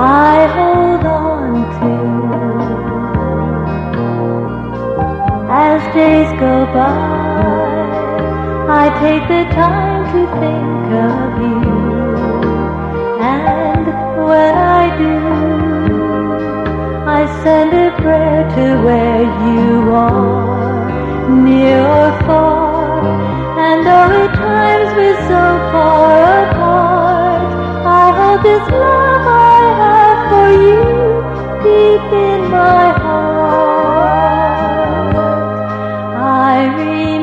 آٹھ آسل پٹھو you نفائم sofa بایا با آئی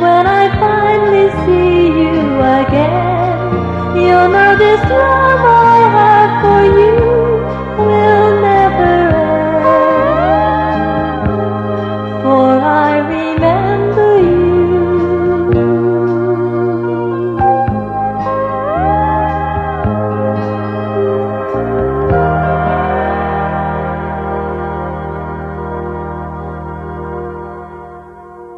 بڑا پانی سیو گے سامنے